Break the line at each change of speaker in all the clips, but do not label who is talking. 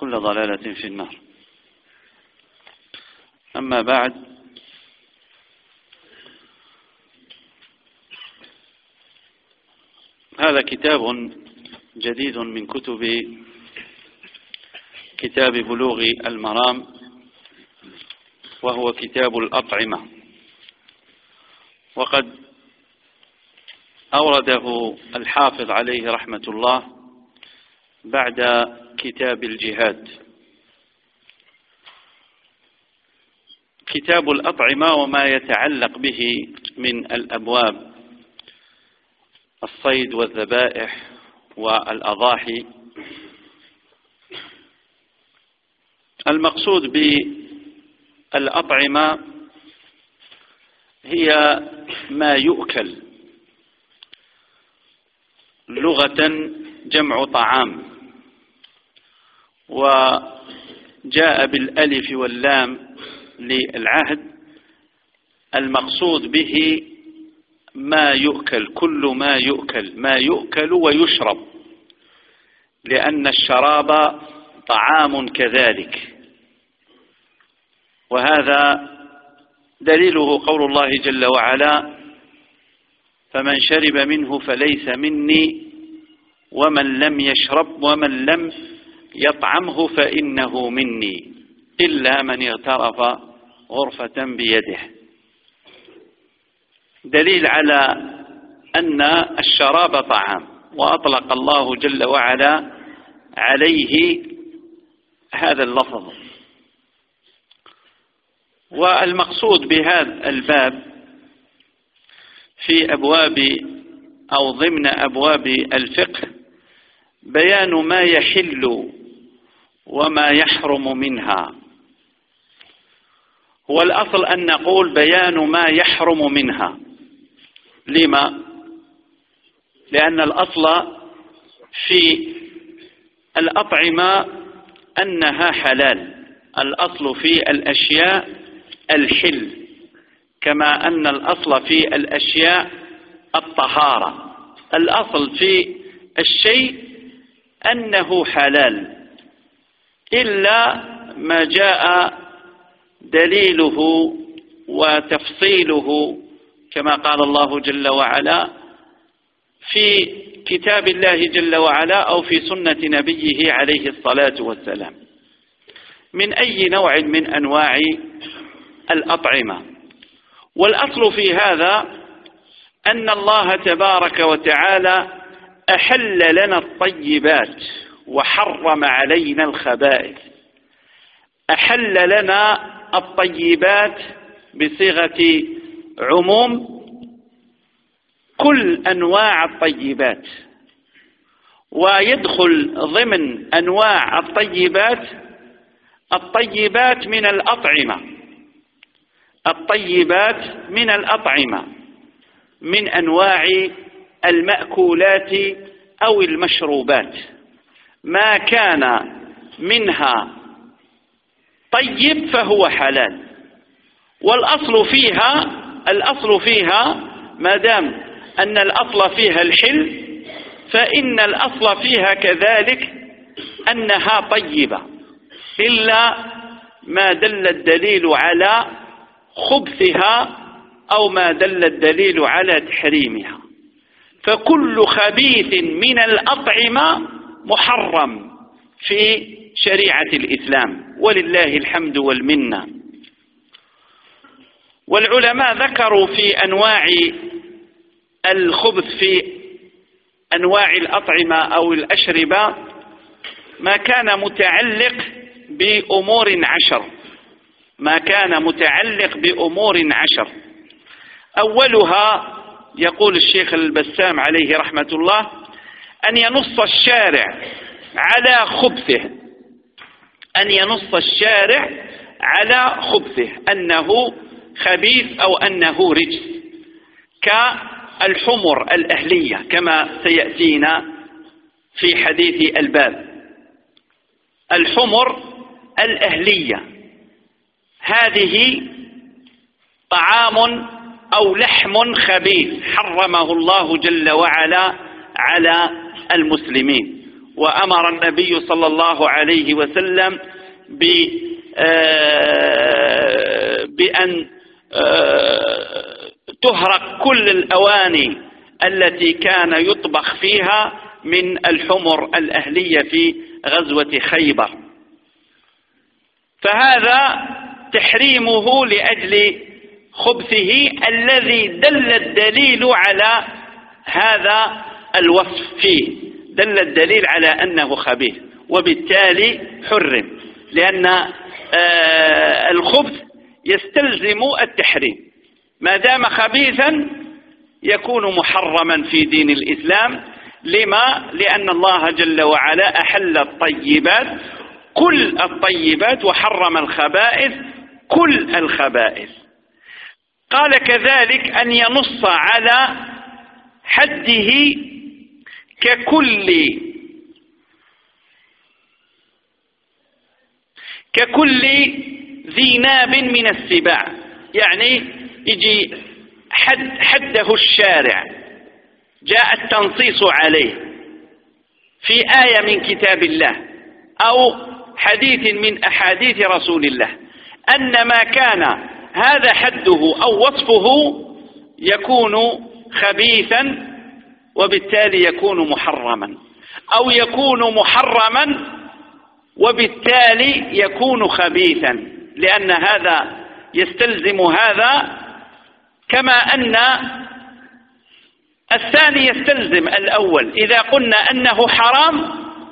كل ضلالة في النار. أما بعد هذا كتاب جديد من كتب كتاب بلوغ المرام وهو كتاب الأطعمة. وقد أورده الحافظ عليه رحمة الله بعد كتاب الجهاد. كتاب الأطعمة وما يتعلق به من الأبواب الصيد والذبائح والأضاحي. المقصود بالأطعمة هي ما يؤكل لغة جمع طعام. وجاء بالألف واللام للعهد المقصود به ما يؤكل كل ما يؤكل ما يؤكل ويشرب لأن الشراب طعام كذلك. وهذا دليله قول الله جل وعلا فمن شرب منه فليس مني ومن لم يشرب ومن لم يطعمه فإنه مني إلا من اغترف غرفة بيده. دليل على أن الشراب طعام وأطلق الله جل وعلا عليه هذا اللفظ. والمقصود بهذا الباب في أبواب أو ضمن أبواب الفقه بيان ما يحل وما يحرم منها. هو الأصل أن نقول بيان ما يحرم منها. لما؟ لأن الأصل في الأطعمة أنها حلال. الأصل في الأشياء الحل. كما أن الأصل في الأشياء الطهارة. الأصل في الشيء أنه حلال. إلا ما جاء دليله وتفصيله كما قال الله جل وعلا في كتاب الله جل وعلا أو في سنة نبيه عليه الصلاة والسلام. من أي نوع من أنواع الأطعمة؟ والأصل في هذا أن الله تبارك وتعالى أحل لنا الطيبات. وحرم علينا الخبائث. أحل لنا الطيبات بصيغة عموم كل أنواع الطيبات. ويدخل ضمن أنواع الطيبات الطيبات من الأطعمة. الطيبات من الأطعمة من أنواع المأكولات أو المشروبات. ما كان منها طيب فهو حلال. والأصل فيها الأصل فيها ما دام أن الأصل فيها الحل فإن الأصل فيها كذلك أنها طيبة. إلا ما دل الدليل على خبثها أو ما دل الدليل على تحريمها. فكل خبيث من الأطعمة محرم في شريعة الإسلام ولله الحمد والمنة. والعلماء ذكروا في أنواع الخبث في أنواع الأطعمة أو الأشربة ما كان متعلق بأمور عشر. ما كان متعلق بأمور عشر. أولها يقول الشيخ البسام عليه رحمة الله أن ينص الشارع على خبثه. أن ينص الشارع على خبثه. أنه خبيث أو أنه رجس. كالحمر الأهلية كما سيأتينا في حديث الباب. الحمر الأهلية. هذه طعام أو لحم خبيث حرمه الله جل وعلا على المسلمين. وأمر النبي صلى الله عليه وسلم آه، بأن آه، تهرق كل الأواني التي كان يطبخ فيها من الحمر الأهلية في غزوة خيبر. فهذا تحريمه لأجل خبثه الذي دل الدليل على هذا الوصف فيه دل الدليل على أنه خبيث وبالتالي حرم لأن آه، الخبث يستلزم التحريم. ما دام خبيثا يكون محرما في دين الإسلام. لما؟ لأن الله جل وعلا أحل الطيبات كل الطيبات وحرم الخبائث كل الخبائث. قال كذلك أن ينص على حده ككل ككل ذي ناب من السباع. يعني يجي حد حده الشارع جاء التنصيص عليه في آية من كتاب الله أو حديث من أحاديث رسول الله. أن ما كان هذا حده أو وصفه يكون خبيثا وبالتالي يكون محرما. أو يكون محرما وبالتالي يكون خبيثا. لأن هذا يستلزم هذا كما أن الثاني يستلزم الأول. إذا قلنا أنه حرام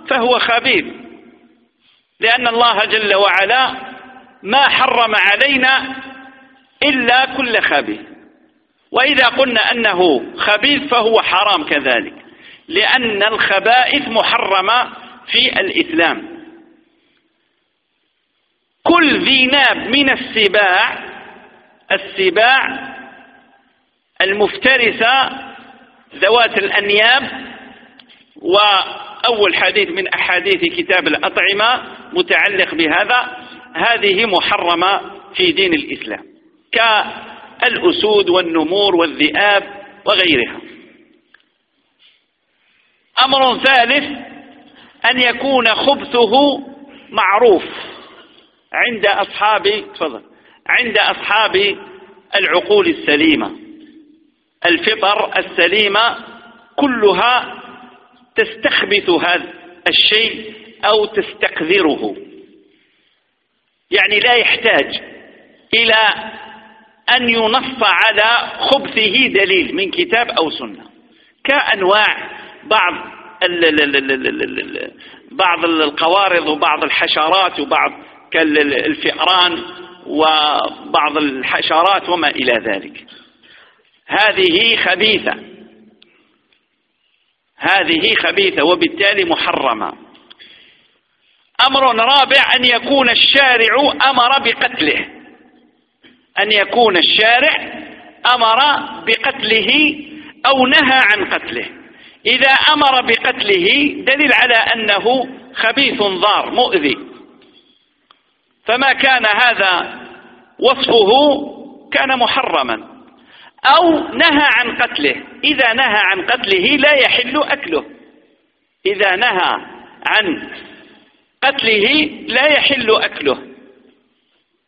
فهو خبيث. لأن الله جل وعلا ما حرم علينا إلا كل خبيث. وإذا قلنا أنه خبيث فهو حرام كذلك لأن الخبائث محرمة في الإسلام. كل ذي ناب من السباع السباع المفترسة ذوات الأنياب وأول حديث من أحاديث كتاب الأطعمة متعلق بهذا هذه محرمة في دين الإسلام. كالأسود والنمور والذئاب وغيرها. أمر ثالث أن يكون خبثه معروف عند أصحاب تفضل عند أصحاب العقول السليمة. الفطر السليمة كلها تستخبث هذا الشيء أو تستقذره. يعني لا يحتاج إلى أن ينص على خبثه دليل من كتاب أو سنة. كأنواع بعض بعض القوارض وبعض الحشرات وبعض كالفئران وبعض الحشرات وما إلى ذلك. هذه خبيثة. هذه خبيثة وبالتالي محرمة. أمر رابع أن يكون الشارع أمر بقتله. أن يكون الشارع أمر بقتله أو نهى عن قتله. إذا أمر بقتله دليل على أنه خبيث ضار مؤذي. فما كان هذا وصفه كان محرما.
أو نهى عن قتله. إذا نهى عن قتله لا يحل أكله. إذا نهى عن قتله لا يحل أكله.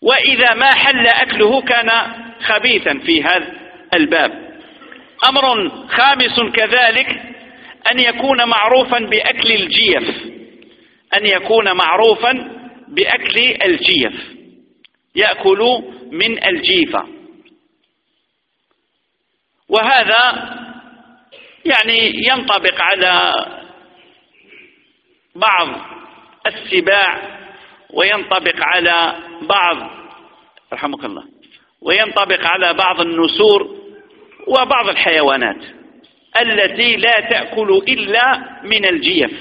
وإذا ما حل أكله كان خبيثا في هذا الباب. أمر خامس كذلك أن يكون معروفا بأكل الجيف. أن يكون معروفا بأكل الجيف. يأكل من الجيفة وهذا يعني ينطبق على بعض السباع وينطبق على بعض رحمك الله وينطبق على بعض النسور وبعض الحيوانات التي لا تأكل إلا من الجيف.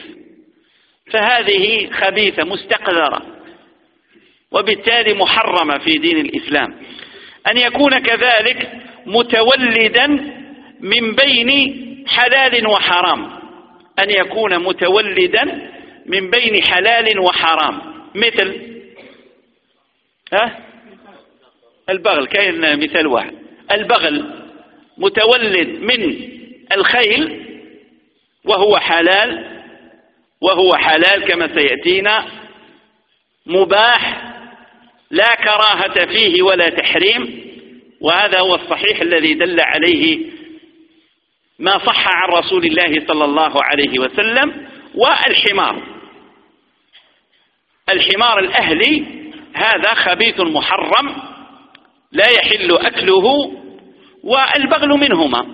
فهذه خبيثة مستقذرة وبالتالي محرمة في دين الإسلام. أن يكون كذلك متولدا من بين حلال وحرام. أن يكون متولدا من بين حلال وحرام. مثل ها؟ البغل كاين مثال واحد. البغل متولد من الخيل وهو حلال وهو حلال كما سيأتينا مباح لا كراهة فيه ولا تحريم وهذا هو الصحيح الذي دل عليه ما صح عن رسول الله صلى الله عليه وسلم والحمار. الحمار الأهلي هذا خبيث محرم لا يحل أكله والبغل منهما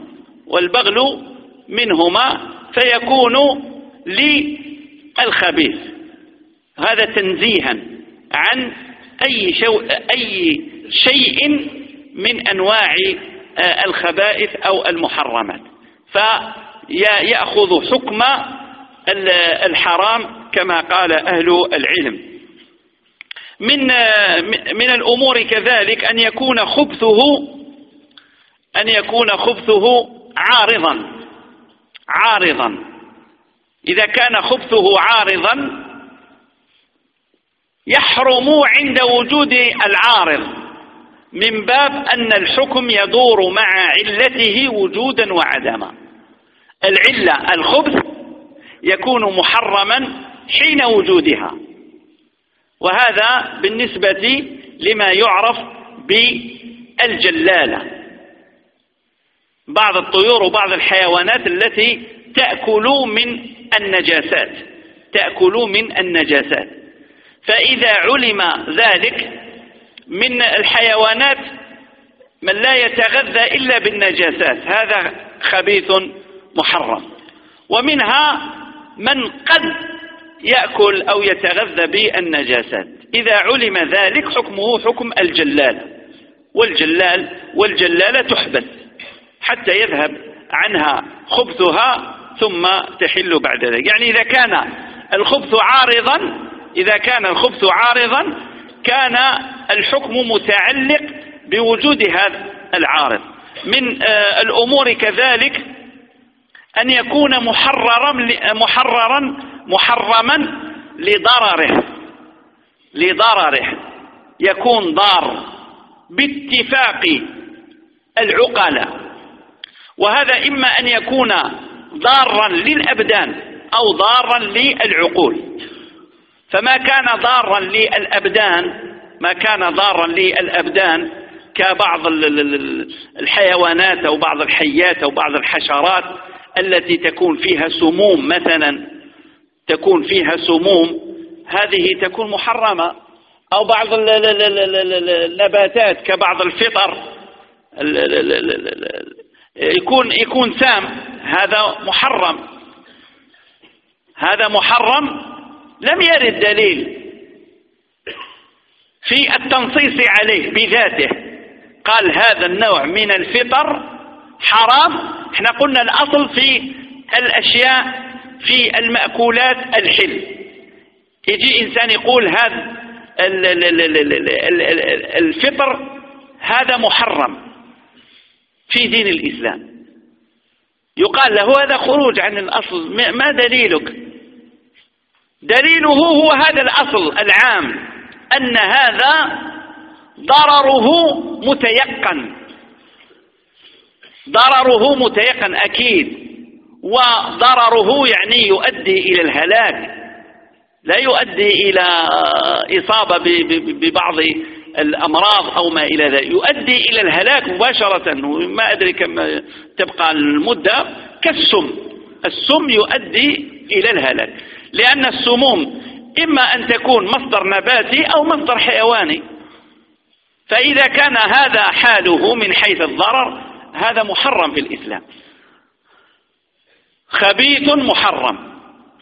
والبغل منهما فيكون للخبيث. هذا تنزيها عن أي, شو أي شيء من أنواع آه، الخبائث أو المحرمات. فيأخذ حكم الحرام كما قال أهل العلم. من من الأمور كذلك أن يكون خبثه أن يكون خبثه عارضا عارضا. إذا كان خبثه عارضا يحرم عند وجود العارض من باب أن الحكم يدور مع علته وجودا وعدما العلة الخبث يكون محرما حين وجودها. وهذا بالنسبة لما يعرف بالجلالة. بعض الطيور وبعض الحيوانات التي تأكل من النجاسات. تأكل من النجاسات. فإذا علم ذلك من الحيوانات من لا يتغذى إلا بالنجاسات. هذا خبيث محرم. ومنها من قد يأكل أو يتغذى بالنجاسات. إذا علم ذلك حكمه حكم الجلال. والجلال والجلالة تحبس حتى يذهب عنها خبثها ثم تحل بعد ذلك. يعني إذا كان الخبث عارضا إذا كان الخبث عارضا كان الحكم متعلق بوجود هذا العارض. من آه، الأمور كذلك أن يكون محررا محررا محرما لضرره. لضرره. يكون ضار. باتفاق العقلاء. وهذا إما أن يكون ضارا للأبدان أو ضارا للعقول. فما كان ضارا للأبدان ما كان ضارا للأبدان كبعض الحيوانات أو بعض الحيات أو بعض الحشرات التي تكون فيها سموم مثلا. تكون فيها سموم هذه تكون محرمة أو بعض النباتات كبعض الفطر يكون يكون سام هذا محرم هذا محرم لم يرد دليل في التنصيص عليه بذاته قال هذا النوع من الفطر حرام إحنا قلنا الأصل في الأشياء في المأكولات الحل. يجي إنسان يقول هذا الفطر هذا محرم في دين الإسلام. يقال له هذا خروج عن الأصل. ما دليلك؟ دليله هو هذا الأصل العام أن هذا ضرره متيقن. ضرره متيقن أكيد. وضرره يعني يؤدي إلى الهلاك لا يؤدي إلى إصابة ببعض الأمراض أو ما إلى ذلك يؤدي إلى الهلاك مباشرة وما أدري كم تبقى المدة كالسم. السم يؤدي إلى الهلاك لأن السموم إما أن تكون مصدر نباتي أو مصدر حيواني. فإذا كان هذا حاله من حيث الضرر هذا محرم في الإسلام. خبيث محرم.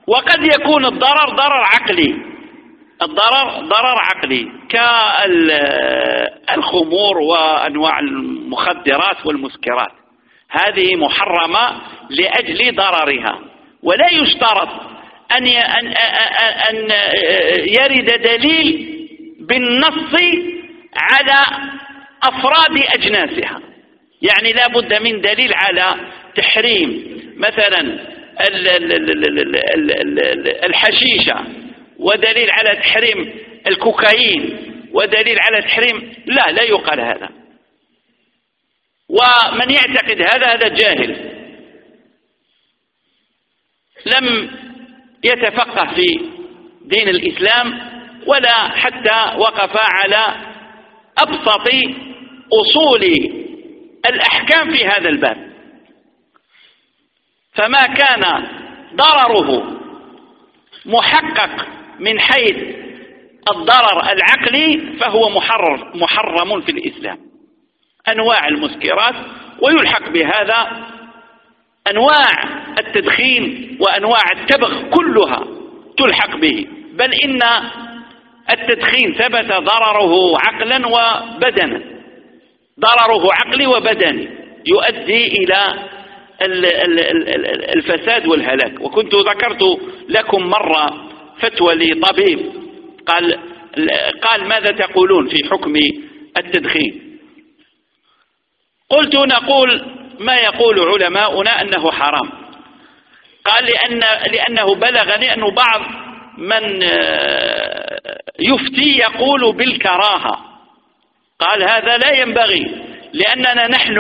وقد يكون الضرر ضرر عقلي. الضرر ضرر عقلي. كالخمور وأنواع المخدرات والمسكرات. هذه محرمة لأجل ضررها. ولا يشترط أن أن يرد دليل بالنص على أفراد أجناسها. يعني لا بد من دليل على تحريم مثلا الحشيشة ودليل على تحريم الكوكايين ودليل على تحريم لا لا يقال هذا. ومن يعتقد هذا هذا جاهل. لم يتفقه في دين الإسلام ولا حتى وقف على أبسط أصول الأحكام في هذا الباب. فما كان ضرره محقق من حيث الضرر العقلي فهو محرر محرم في الإسلام. أنواع المسكرات ويلحق بهذا أنواع التدخين وأنواع التبغ كلها تلحق به. بل إن التدخين ثبت ضرره عقلا وبدنا. ضرره عقلي وبدني يؤدي إلى الفساد والهلاك. وكنت ذكرت لكم مرة فتوى لطبيب قال قال ماذا تقولون في حكم التدخين؟ قلت نقول ما يقول علماؤنا أنه حرام. قال لأن لأنه بلغني أنه بعض من آه، يفتي يقول بالكراهة. قال هذا لا ينبغي لأننا نحن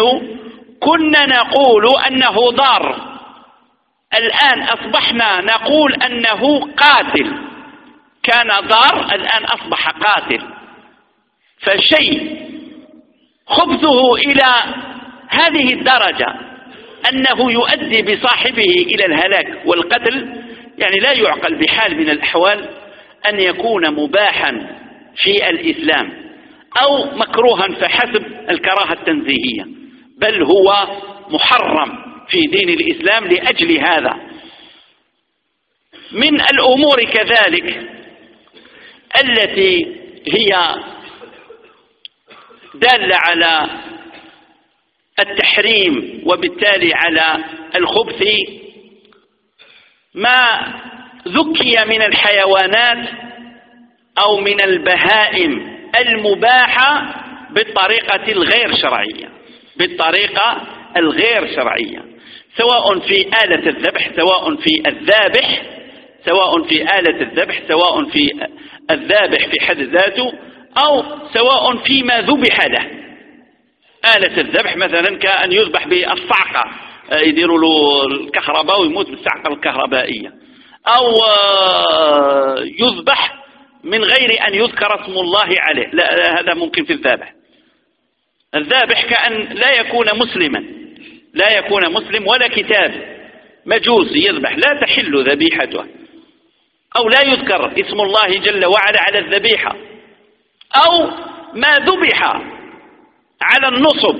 كنا نقول أنه ضار. الآن أصبحنا نقول أنه قاتل. كان ضار الآن أصبح قاتل. فشيء خبثه إلى هذه الدرجة أنه يؤدي بصاحبه إلى الهلاك والقتل. يعني لا يعقل بحال من الأحوال أن يكون مباحا في الإسلام أو مكروها فحسب الكراهة التنزيهية. بل هو محرم في دين الإسلام لأجل هذا. من الأمور كذلك التي هي دالة على التحريم وبالتالي على الخبث. ما ذكي من الحيوانات أو من البهائم المباحة بالطريقة الغير شرعية. بالطريقة الغير شرعية سواء في آلة الذبح سواء في الذابح سواء في آلة الذبح سواء في الذابح في حد ذاته أو سواء فيما ذبح له. آلة الذبح مثلا كأن يذبح بالصعقة يديروا له الكهرباء ويموت بالصعقة الكهربائية. أو آه، يذبح من غير أن يذكر اسم الله عليه. لا هذا ممكن في الذابح. الذابح كأن لا يكون مسلما لا يكون مسلم ولا كتاب مجوسي يذبح لا تحل ذبيحته. أو لا يذكر اسم الله جل وعلا على الذبيحة. أو ما ذبح على النصب.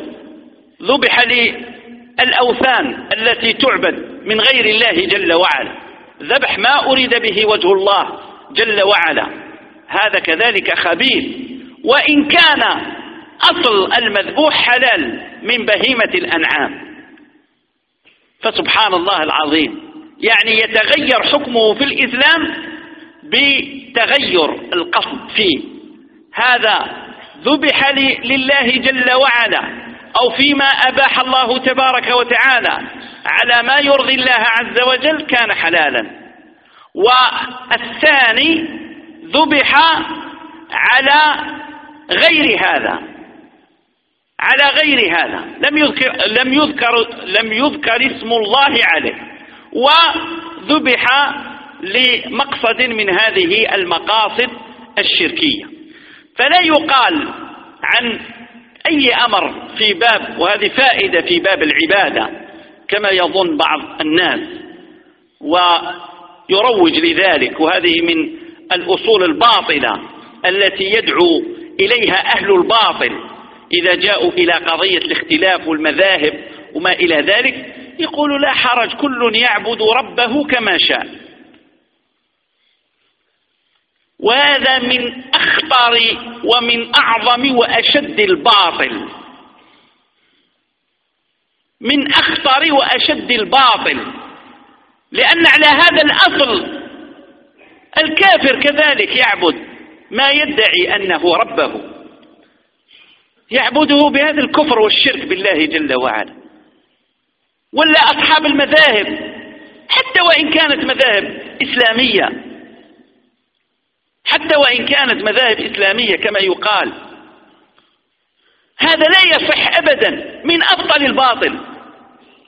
ذبح للأوثان التي تعبد من غير الله جل وعلا. ذبح ما أريد به وجه الله جل وعلا. هذا كذلك خبيث وإن كان أصل المذبوح حلال من بهيمة الأنعام. فسبحان الله العظيم. يعني يتغير حكمه في الإسلام بتغير القصد فيه. هذا ذبح لله جل وعلا أو فيما أباح الله تبارك وتعالى على ما يرضي الله عز وجل كان حلالا. والثاني ذبح على غير هذا. على غير هذا. لم يذكر لم يذكر لم يذكر اسم الله عليه. وذبح لمقصد من هذه المقاصد الشركية. فلا يقال عن أي أمر في باب وهذه فائدة في باب العبادة كما يظن بعض الناس. ويروج لذلك وهذه من الأصول الباطلة التي يدعو إليها أهل الباطل. إذا جاءوا إلى قضية الاختلاف والمذاهب وما إلى ذلك يقول لا حرج كل يعبد ربه كما شاء. وهذا من أخطر ومن أعظم وأشد الباطل. من أخطر وأشد الباطل. لأن على هذا الأصل الكافر كذلك يعبد ما يدعي أنه ربه. يعبده بهذا الكفر والشرك بالله جل وعلا. ولا أصحاب المذاهب حتى وإن كانت مذاهب إسلامية. حتى وإن كانت مذاهب إسلامية كما يقال. هذا لا يصح أبدا من أبطل الباطل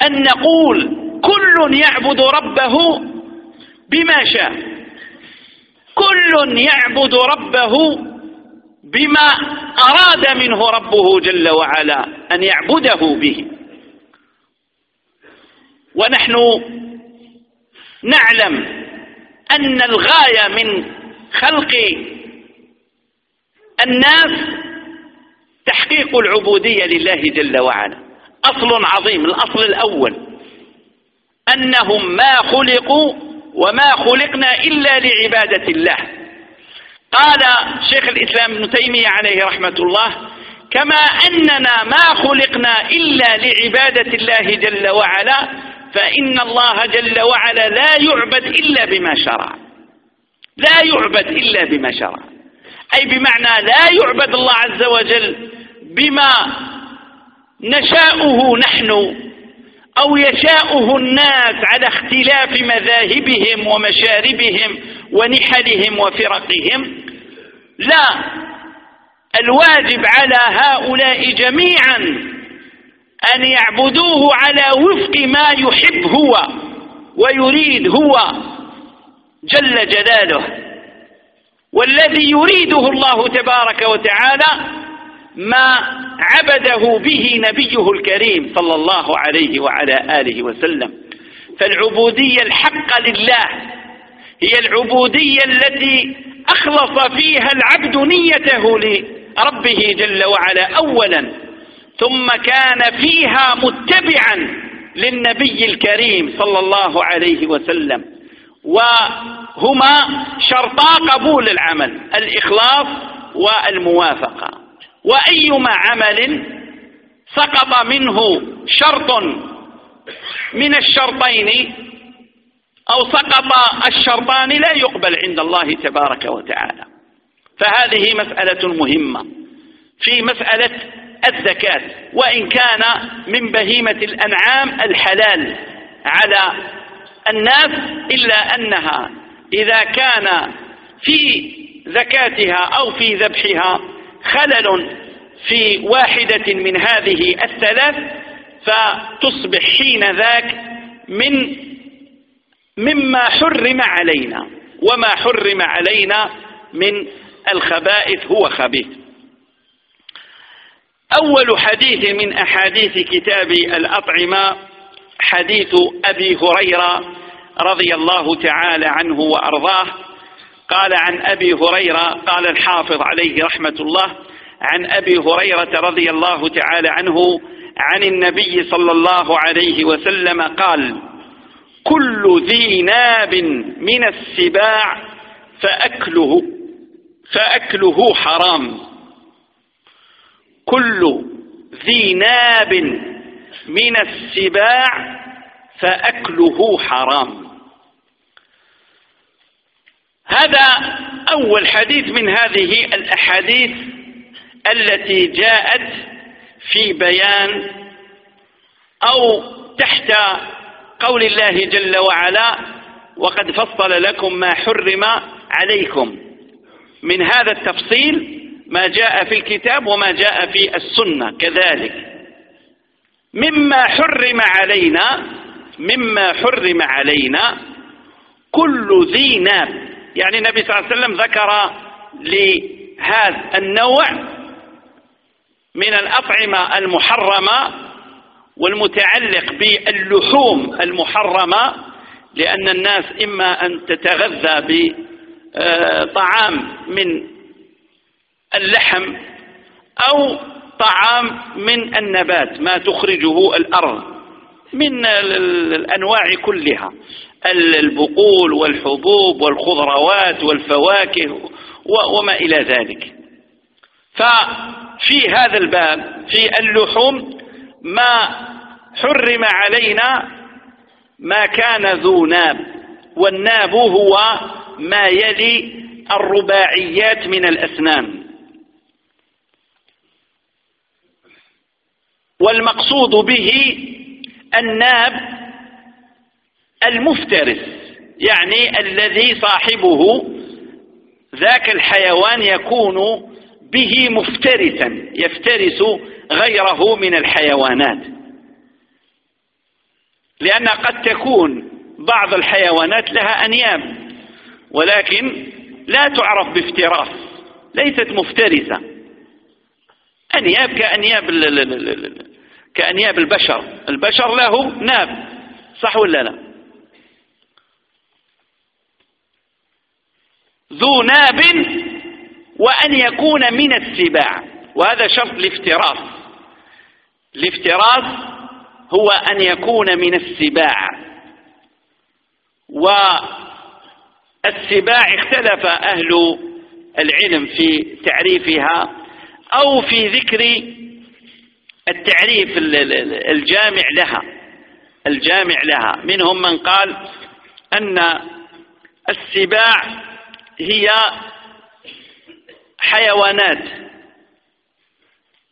أن نقول كل يعبد ربه بما شاء. كل يعبد ربه بما أراد منه ربه جل وعلا أن يعبده به. ونحن نعلم أن الغاية من خلق الناس تحقيق العبودية لله جل وعلا. أصل عظيم الأصل الأول. أنهم ما خلقوا وما خلقنا إلا لعبادة الله. قال شيخ الإسلام ابن تيمية عليه رحمة الله كما أننا ما خلقنا إلا لعبادة الله جل وعلا فإن الله جل وعلا لا يعبد إلا بما شرع. لا يعبد إلا بما شرع. أي بمعنى لا يعبد الله عز وجل بما نشاؤه نحن أو يشاؤه الناس على اختلاف مذاهبهم ومشاربهم ونحلهم وفرقهم. لا الواجب على هؤلاء جميعا أن يعبدوه على وفق ما يحب هو ويريد هو جل جلاله. والذي يريده الله تبارك وتعالى ما عبده به نبيه الكريم صلى الله عليه وعلى آله وسلم. فالعبودية الحق لله هي العبودية التي أخلص فيها العبد نيته لربه جل وعلا أولا ثم كان فيها متبعا للنبي الكريم صلى الله عليه وسلم وهما شرطا قبول العمل الإخلاص والموافقة. وأيما عمل سقط منه شرط من الشرطين أو سقط الشرطان لا يقبل عند الله تبارك وتعالى. فهذه مسألة مهمة. في مسألة الزكاة وإن كان من بهيمة الأنعام الحلال على الناس إلا أنها إذا كان في زكاتها أو في ذبحها خلل في واحدة من هذه الثلاث فتصبح حين ذاك من مما حرم علينا وما حرم علينا من الخبائث هو خبيث. أول حديث من أحاديث كتاب الأطعمة حديث أبي هريرة رضي الله تعالى عنه وأرضاه. قال عن أبي هريرة قال الحافظ عليه رحمة الله عن أبي هريرة رضي الله تعالى عنه عن النبي صلى الله عليه وسلم قال كل ذي ناب من السباع فأكله فأكله حرام. كل ذي ناب من السباع فأكله حرام. هذا أول حديث من هذه الأحاديث التي جاءت في بيان أو تحت قول الله جل وعلا وقد فصل لكم ما حرم عليكم. من هذا التفصيل ما جاء في الكتاب وما جاء في السنة كذلك. مما حرم علينا مما حرم علينا كل ذي ناب. يعني النبي صلى الله عليه وسلم ذكر لهذا النوع من الأطعمة المحرمة والمتعلق باللحوم المحرمة لأن الناس إما أن تتغذى بطعام من اللحم أو طعام من النبات ما تخرجه الأرض من الأنواع كلها. البقول والحبوب والخضروات والفواكه وما إلى ذلك. ففي هذا الباب في اللحوم ما حرم علينا ما كان ذو ناب والناب هو ما يلي الرباعيات من الأسنان. والمقصود به الناب المفترس يعني الذي صاحبه ذاك الحيوان يكون به مفترسا يفترس غيره من الحيوانات. لأن قد تكون بعض الحيوانات لها أنياب ولكن لا تعرف بافتراس ليست مفترسة. أنياب كأنياب كأنياب البشر. البشر له ناب صح ولا لا؟ ذو ناب وأن يكون من السباع. وهذا شرط الافتراس. الافتراس هو أن يكون من السباع. والسباع اختلف أهل العلم في تعريفها أو في ذكر التعريف الجامع لها. الجامع لها. منهم من قال أن السباع هي حيوانات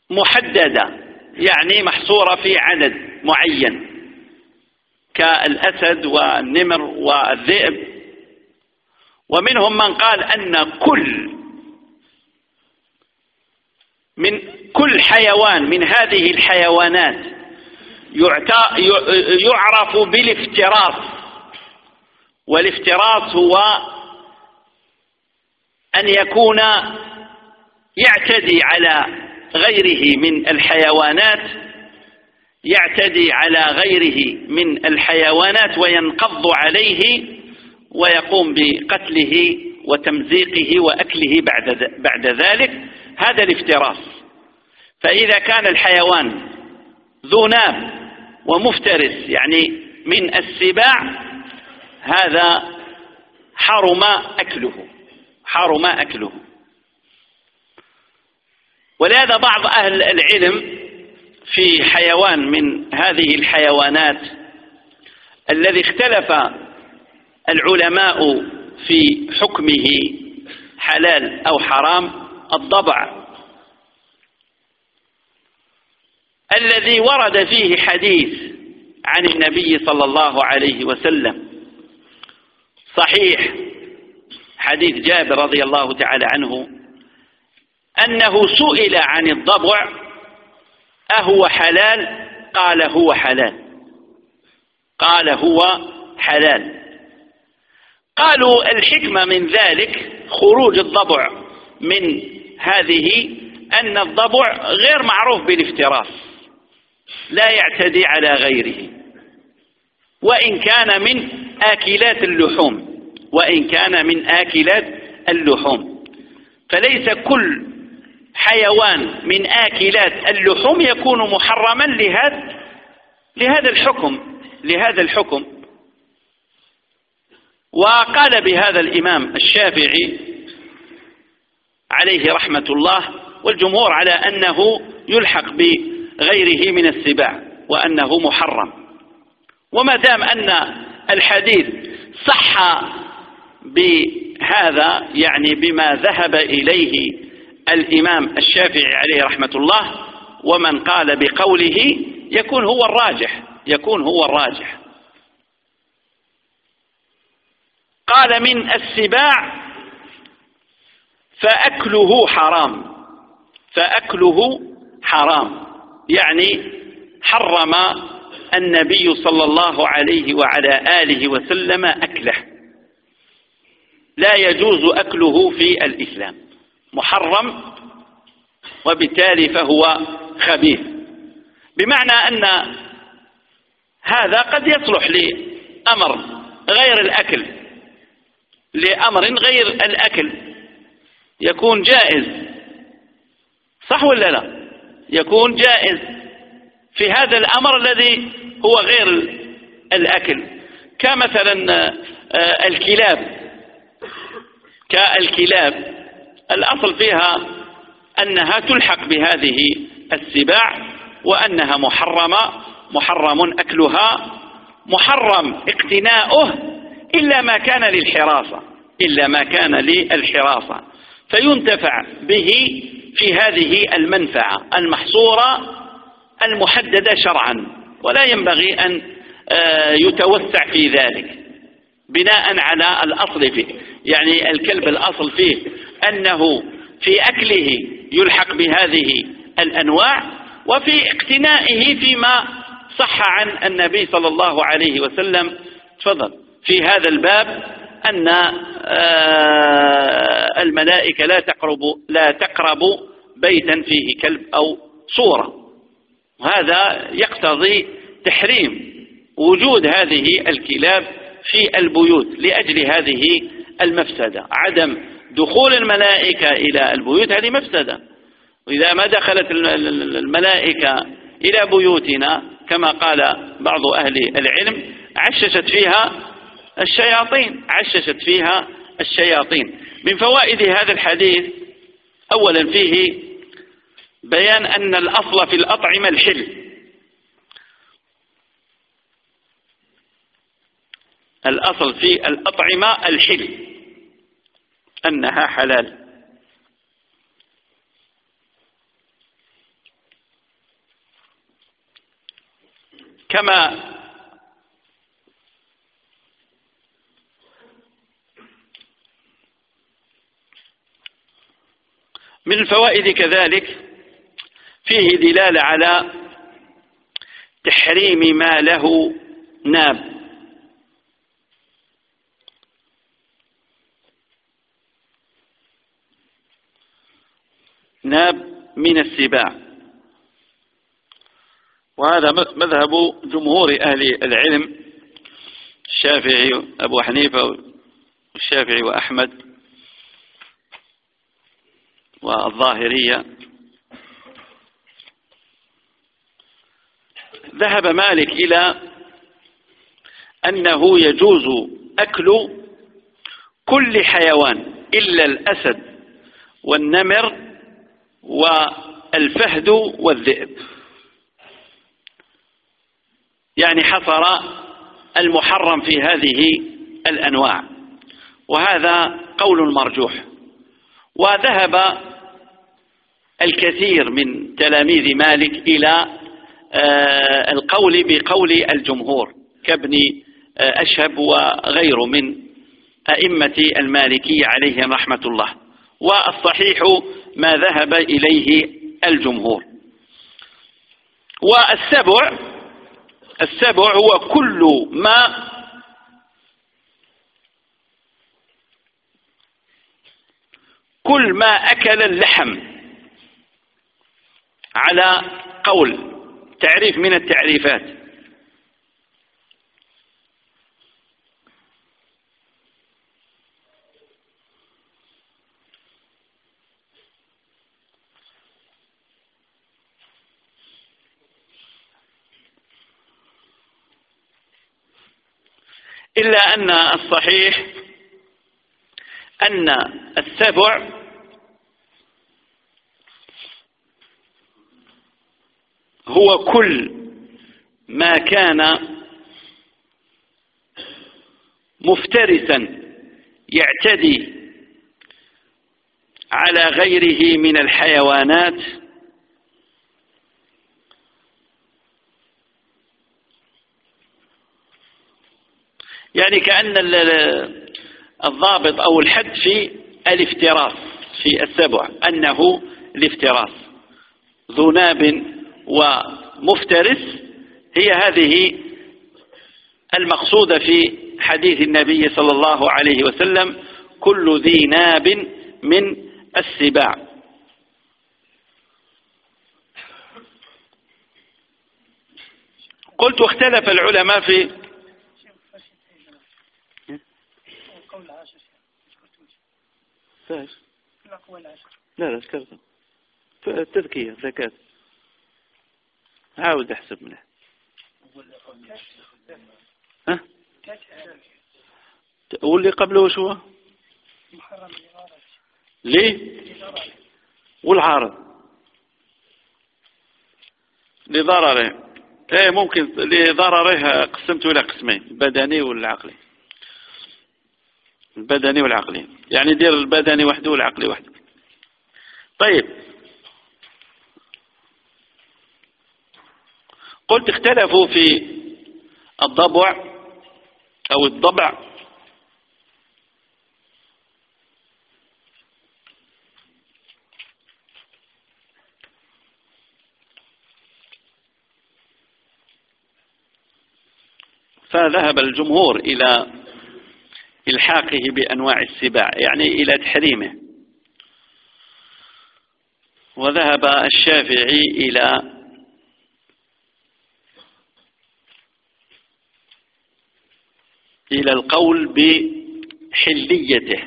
محددة يعني محصورة في عدد معين كالأسد والنمر والذئب. ومنهم من قال أن كل من كل حيوان من هذه الحيوانات يعرف بالافتراس. والافتراس هو أن يكون يعتدي على غيره من الحيوانات يعتدي على غيره من الحيوانات وينقض عليه ويقوم بقتله وتمزيقه وأكله بعد, بعد ذلك. هذا الافتراس. فإذا كان الحيوان ذو ناب ومفترس يعني من السباع هذا حرم أكله حرم أكله. ولهذا بعض أهل العلم في حيوان من هذه الحيوانات الذي اختلف العلماء في حكمه حلال أو حرام الضبع. الذي ورد فيه حديث عن النبي صلى الله عليه وسلم. صحيح. حديث جابر رضي الله تعالى عنه. أنه سئل عن الضبع أهو حلال؟ قال هو حلال. قال هو حلال. قالوا الحكمة من ذلك خروج الضبع من هذه أن الضبع غير معروف بالافتراس لا يعتدي على غيره. وإن كان من آكلات اللحوم وإن كان من آكلات اللحوم. فليس كل حيوان من آكلات اللحوم يكون محرما لهذا لهذا الحكم لهذا الحكم. وقال بهذا الإمام الشافعي عليه رحمة الله والجمهور على أنه يلحق بغيره من السباع وأنه محرم. وما دام أن الحديث صح بهذا يعني بما ذهب إليه الإمام الشافعي عليه رحمة الله ومن قال بقوله يكون هو الراجح يكون هو الراجح. قال من السباع فأكله حرام فأكله حرام. يعني حرم النبي صلى الله عليه وعلى آله وسلم أكله. لا يجوز أكله في الإسلام. محرم وبالتالي فهو خبيث. بمعنى أن هذا قد يصلح لأمر غير الأكل لأمر غير الأكل. يكون جائز صح ولا لا؟ يكون جائز في هذا الأمر الذي هو غير الأكل. كمثلا آه، الكلاب. كالكلاب الأصل فيها أنها تلحق بهذه السباع وأنها محرمة محرم أكلها محرم اقتناؤه إلا ما كان للحراسة إلا ما كان للحراسة. فينتفع به في هذه المنفعة المحصورة المحددة شرعا ولا ينبغي أن آه، يتوسع في ذلك بناء على الأصل فيه. يعني الكلب الأصل فيه أنه في أكله يلحق بهذه الأنواع وفي اقتنائه فيما صح عن النبي صلى الله عليه وسلم. تفضل. في هذا الباب أن آه، الملائكة لا تقرب لا تقرب بيتا فيه كلب أو صورة. وهذا يقتضي تحريم وجود هذه الكلاب في البيوت لأجل هذه المفسدة. عدم دخول الملائكة إلى البيوت هذه مفسدة. وإذا ما دخلت الملائكة إلى بيوتنا كما قال بعض أهل العلم عششت فيها الشياطين عششت فيها الشياطين. من فوائد هذا الحديث أولا فيه بيان أن الأصل في الأطعمة الحل. الأصل في الأطعمة الحل. أنها حلال. كما من الفوائد كذلك فيه دلالة على تحريم ما له ناب ناب من السباع. وهذا مذهب جمهور أهل العلم الشافعي أبو حنيفة والشافعي وأحمد والظاهرية. ذهب مالك إلى أنه يجوز أكل كل حيوان إلا الأسد والنمر والفهد والذئب. يعني حصر المحرم في هذه الأنواع. وهذا قول مرجوح. وذهب الكثير من تلاميذ مالك إلى آه، القول بقول الجمهور كابن آه، أشهب وغيره من أئمة المالكية عليهم رحمة الله. والصحيح ما ذهب إليه الجمهور. والسبع السبع هو كل ما كل ما أكل اللحم. على قول تعريف من التعريفات. إلا أن الصحيح أن السبع هو كل ما كان مفترسا يعتدي على غيره من الحيوانات يعني كأن الضابط أو الحد في الافتراس في السبع أنه الافتراس. ذو ناب ومفترس هي هذه المقصودة في حديث النبي صلى الله عليه وسلم كل ذي ناب من السباع. قلت واختلف العلماء في لا لا ذكرته التذكية زكاة. عاود احسب منه. ها؟ واللي قبله شو ليه؟ والعارض. لضرره. إيه ممكن لضرره قسمته إلى قسمين البدني والعقلي البدني والعقلي. يعني دير البدني وحده والعقلي وحده. طيب. قلت اختلفوا في الضبع أو الضبع. فذهب الجمهور إلى إلحاقه بأنواع السباع يعني إلى تحريمه. وذهب الشافعي إلى إلى القول بحليته.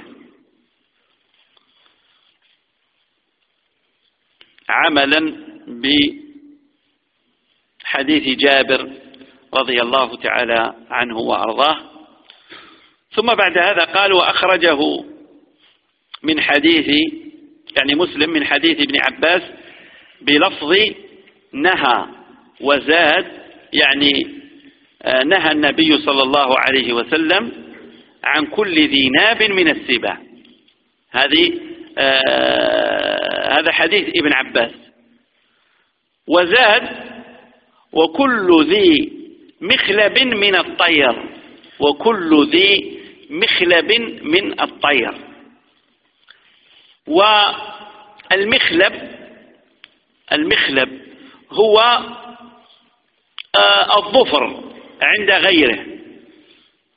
عملا بحديث جابر رضي الله تعالى عنه وأرضاه. ثم بعد هذا قال وأخرجه من حديث يعني مسلم من حديث ابن عباس بلفظ نهى وزاد يعني آه، نهى النبي صلى الله عليه وسلم عن كل ذي ناب من السباع هذه آه هذا حديث ابن عباس. وزاد وكل ذي مخلب من الطير وكل ذي مخلب من الطير. والمخلب المخلب هو آه، الظفر عند غيره.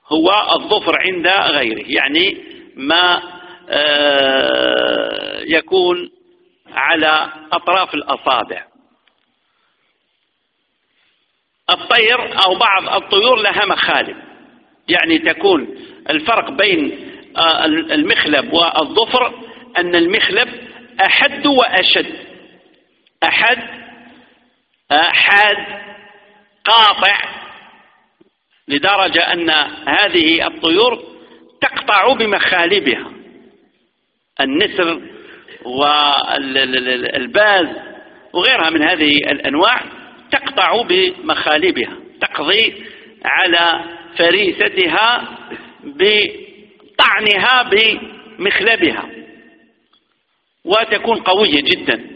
هو الظفر عند غيره يعني ما آه، يكون على أطراف الأصابع. الطير أو بعض الطيور لها مخالب. يعني تكون الفرق بين آه، المخلب والظفر أن المخلب أحد وأشد. أحد حاد قاطع لدرجة أن هذه الطيور تقطع بمخالبها. النسر والباز وغيرها من هذه الأنواع تقطع بمخالبها تقضي على فريستها بطعنها بمخلبها. وتكون قوية جدا.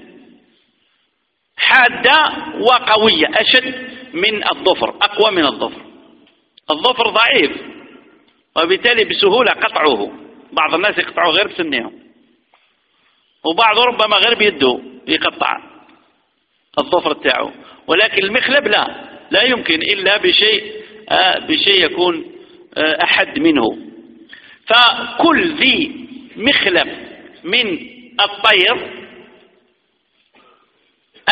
حادة وقوية أشد من الظفر أقوى من الظفر. الظفر ضعيف وبالتالي بسهولة قطعه. بعض الناس يقطعوا غير بسنهم. وبعض ربما غير بيده يقطع الظفر تاعه ولكن المخلب لا لا يمكن إلا بشيء بشيء يكون آه، أحد منه. فكل ذي مخلب من الطير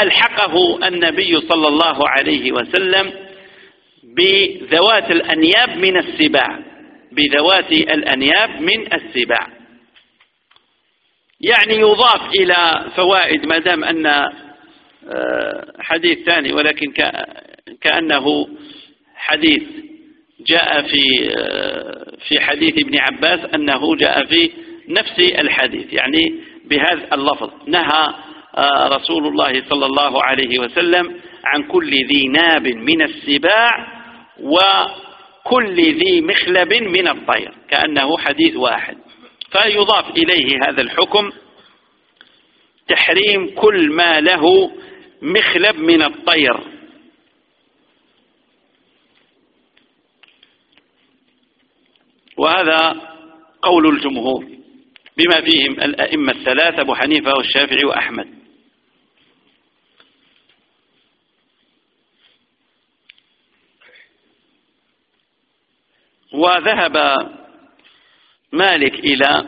ألحقه النبي صلى الله عليه وسلم بذوات الأنياب من السباع بذوات الأنياب من السباع. يعني يضاف إلى فوائد ما دام أن آه، حديث ثاني ولكن كأنه حديث جاء في آه، في حديث ابن عباس أنه جاء في نفس الحديث يعني بهذا اللفظ. نهى آه، رسول الله صلى الله عليه وسلم عن كل ذي ناب من السباع وكل ذي مخلب من الطير كأنه حديث واحد. فيضاف إليه هذا الحكم تحريم كل ما له مخلب من الطير. وهذا قول الجمهور بما فيهم الأئمة الثلاثة أبو حنيفة والشافعي وأحمد.
وذهب مالك إلى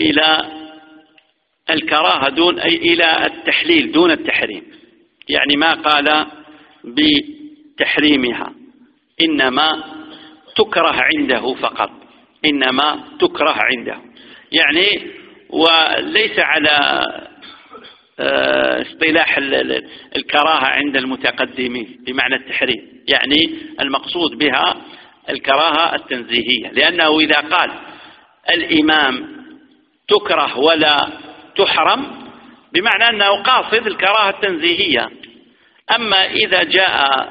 إلى الكراهة دون أي إلى التحليل دون التحريم. يعني ما قال بتحريمها إنما تكره عنده فقط إنما تكره عنده. يعني وليس على آه، اصطلاح الكراهة عند المتقدمين بمعنى التحريم. يعني المقصود بها الكراهة التنزيهية. لأنه إذا قال الإمام تكره ولا تحرم بمعنى أنه قاصد الكراهة التنزيهية. أما إذا جاء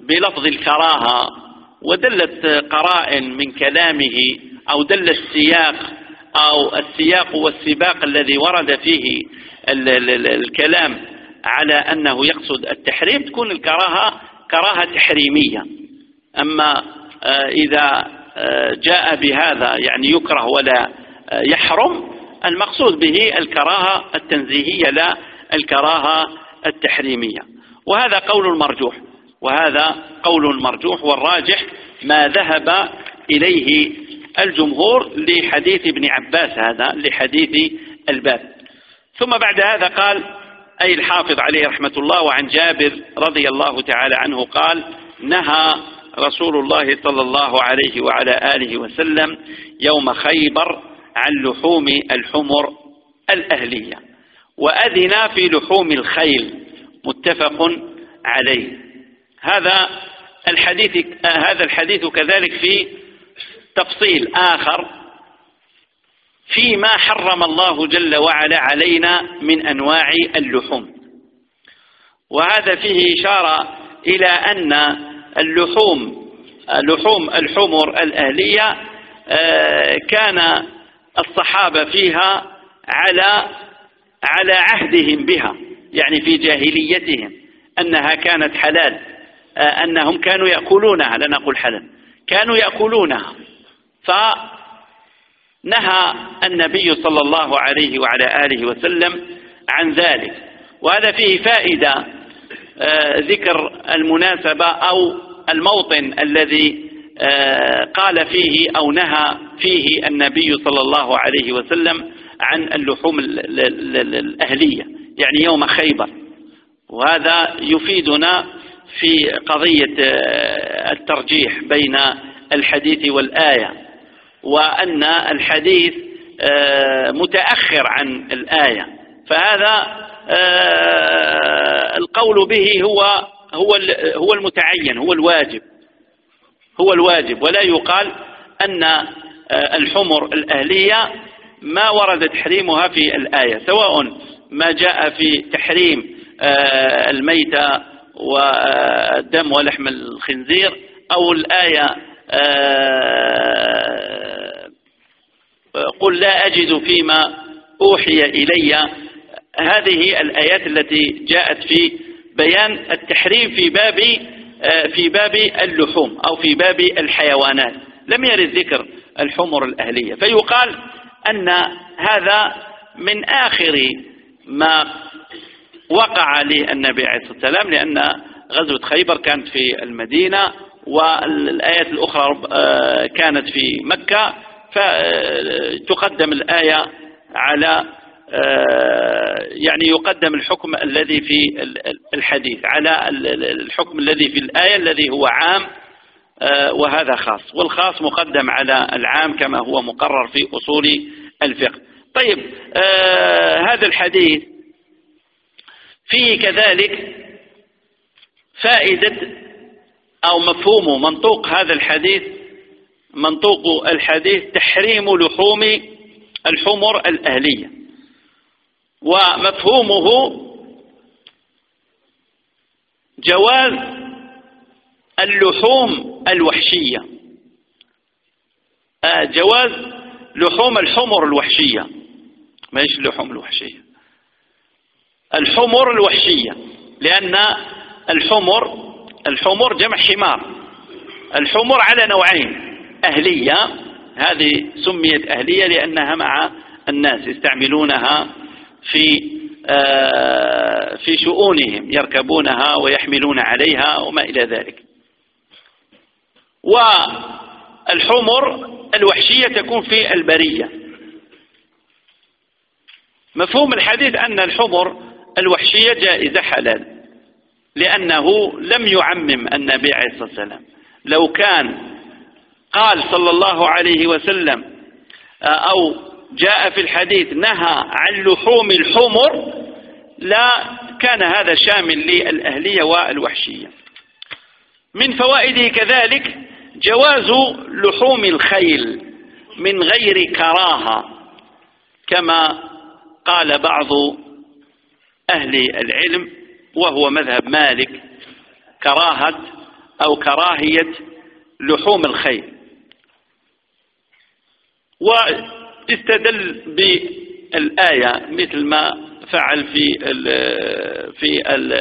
بلفظ الكراهة ودلت قرائن من كلامه أو دل السياق أو السياق والسباق الذي ورد فيه الكلام على أنه يقصد التحريم تكون الكراهة كراهة تحريمية. أما آه، إذا آه، جاء بهذا يعني يكره ولا آه، يحرم المقصود به الكراهة التنزيهية لا الكراهة التحريمية. وهذا قول مرجوح. وهذا قول مرجوح والراجح ما ذهب إليه الجمهور لحديث ابن عباس هذا لحديث الباب. ثم بعد هذا قال أي الحافظ عليه رحمة الله وعن جابر رضي الله تعالى عنه قال نهى رسول الله صلى الله عليه وعلى آله وسلم يوم خيبر عن لحوم الحمر الأهلية وأذن في لحوم الخيل متفق عليه. هذا الحديث هذا الحديث كذلك في تفصيل آخر فيما حرم الله جل وعلا علينا من أنواع اللحوم. وهذا فيه إشارة إلى أن اللحوم لحوم الحمر الأهلية آه، كان الصحابة فيها على على عهدهم بها يعني في جاهليتهم أنها كانت حلال. أنهم كانوا يأكلونها لا نقول حلال كانوا يأكلونها. فنهى النبي صلى الله عليه وعلى آله وسلم عن ذلك. وهذا فيه فائدة آه، ذكر المناسبة أو الموطن الذي آه، قال فيه أو نهى فيه النبي صلى الله عليه وسلم عن اللحوم الأهلية يعني يوم خيبر. وهذا يفيدنا في قضية آه، الترجيح بين الحديث والآية وأن الحديث آه، متأخر عن الآية. فهذا القول به هو هو هو المتعين هو الواجب. هو الواجب. ولا يقال أن آه، الحمر الأهلية ما ورد تحريمها في الآية سواء ما جاء في تحريم آه، الميتة والدم ولحم الخنزير أو الآية آه، قل لا أجد فيما أوحي إلي. هذه الآيات التي جاءت في بيان التحريم في باب آه، في باب اللحوم أو في باب الحيوانات. لم يرد ذكر الحمر الأهلية. فيقال أن هذا من آخر ما وقع للنبي عليه الصلاة والسلام لأن غزوة خيبر كانت في المدينة والآيات الأخرى آه، كانت في مكة فتقدم الآية على آه، يعني يقدم الحكم الذي في الحديث على الحكم الذي في الآية الذي هو عام آه، وهذا خاص. والخاص مقدم على العام كما هو مقرر في أصول الفقه. طيب هذا الحديث فيه كذلك فائدة أو مفهوم منطوق هذا الحديث منطوق الحديث تحريم لحوم الحمر الأهلية. ومفهومه جواز اللحوم الوحشية. آه، جواز لحوم الحمر الوحشية. ما إيش اللحوم الوحشية؟ الحمر الوحشية لأن الحمر الحمر جمع حمار. الحمر على نوعين أهلية هذه سميت أهلية لأنها مع الناس يستعملونها في آه، في شؤونهم يركبونها ويحملون عليها وما إلى ذلك.
والحمر الوحشية تكون في البرية. مفهوم الحديث أن الحمر الوحشية جائزة حلال لأنه لم يعمم النبي عليه الصلاة والسلام. لو كان قال صلى الله عليه وسلم أو جاء في الحديث نهى عن لحوم الحمر لا كان هذا شامل للأهلية والوحشية. من فوائده كذلك جواز لحوم الخيل من غير كراهة كما قال بعض أهل العلم وهو مذهب مالك كراهة أو كراهية لحوم الخيل واستدل بالآية مثل ما فعل في ال في ال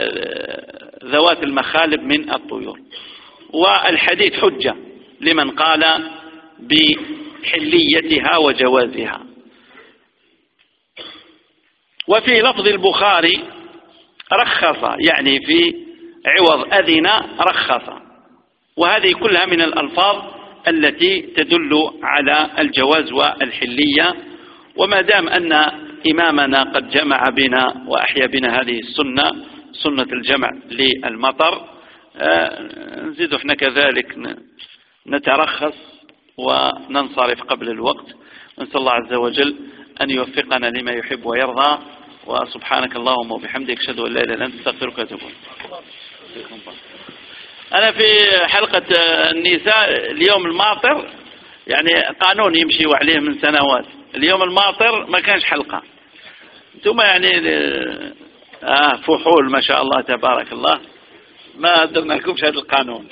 ذوات المخالب من الطيور. والحديث حجة لمن قال بحليتها وجوازها. وفي لفظ البخاري رخص يعني في عوض أذن رخص. وهذه كلها من الألفاظ التي تدل على الجواز والحلية. وما دام أن إمامنا قد جمع بنا وأحيا بنا هذه السنة سنة الجمع للمطر آه، نزيد إحنا كذلك نترخص وننصرف قبل الوقت. نسأل الله عز وجل أن يوفقنا لما يحب ويرضى. وسبحانك اللهم وبحمدك أشهد أن لا إله إلا أنت أستغفرك وأتوب أنا في حلقة النساء اليوم الماطر يعني قانون يمشي وعليه من سنوات. اليوم الماطر ما كانش حلقة. ثم يعني آه فحول ما شاء الله تبارك الله. ما درنا لكمش هذا القانون.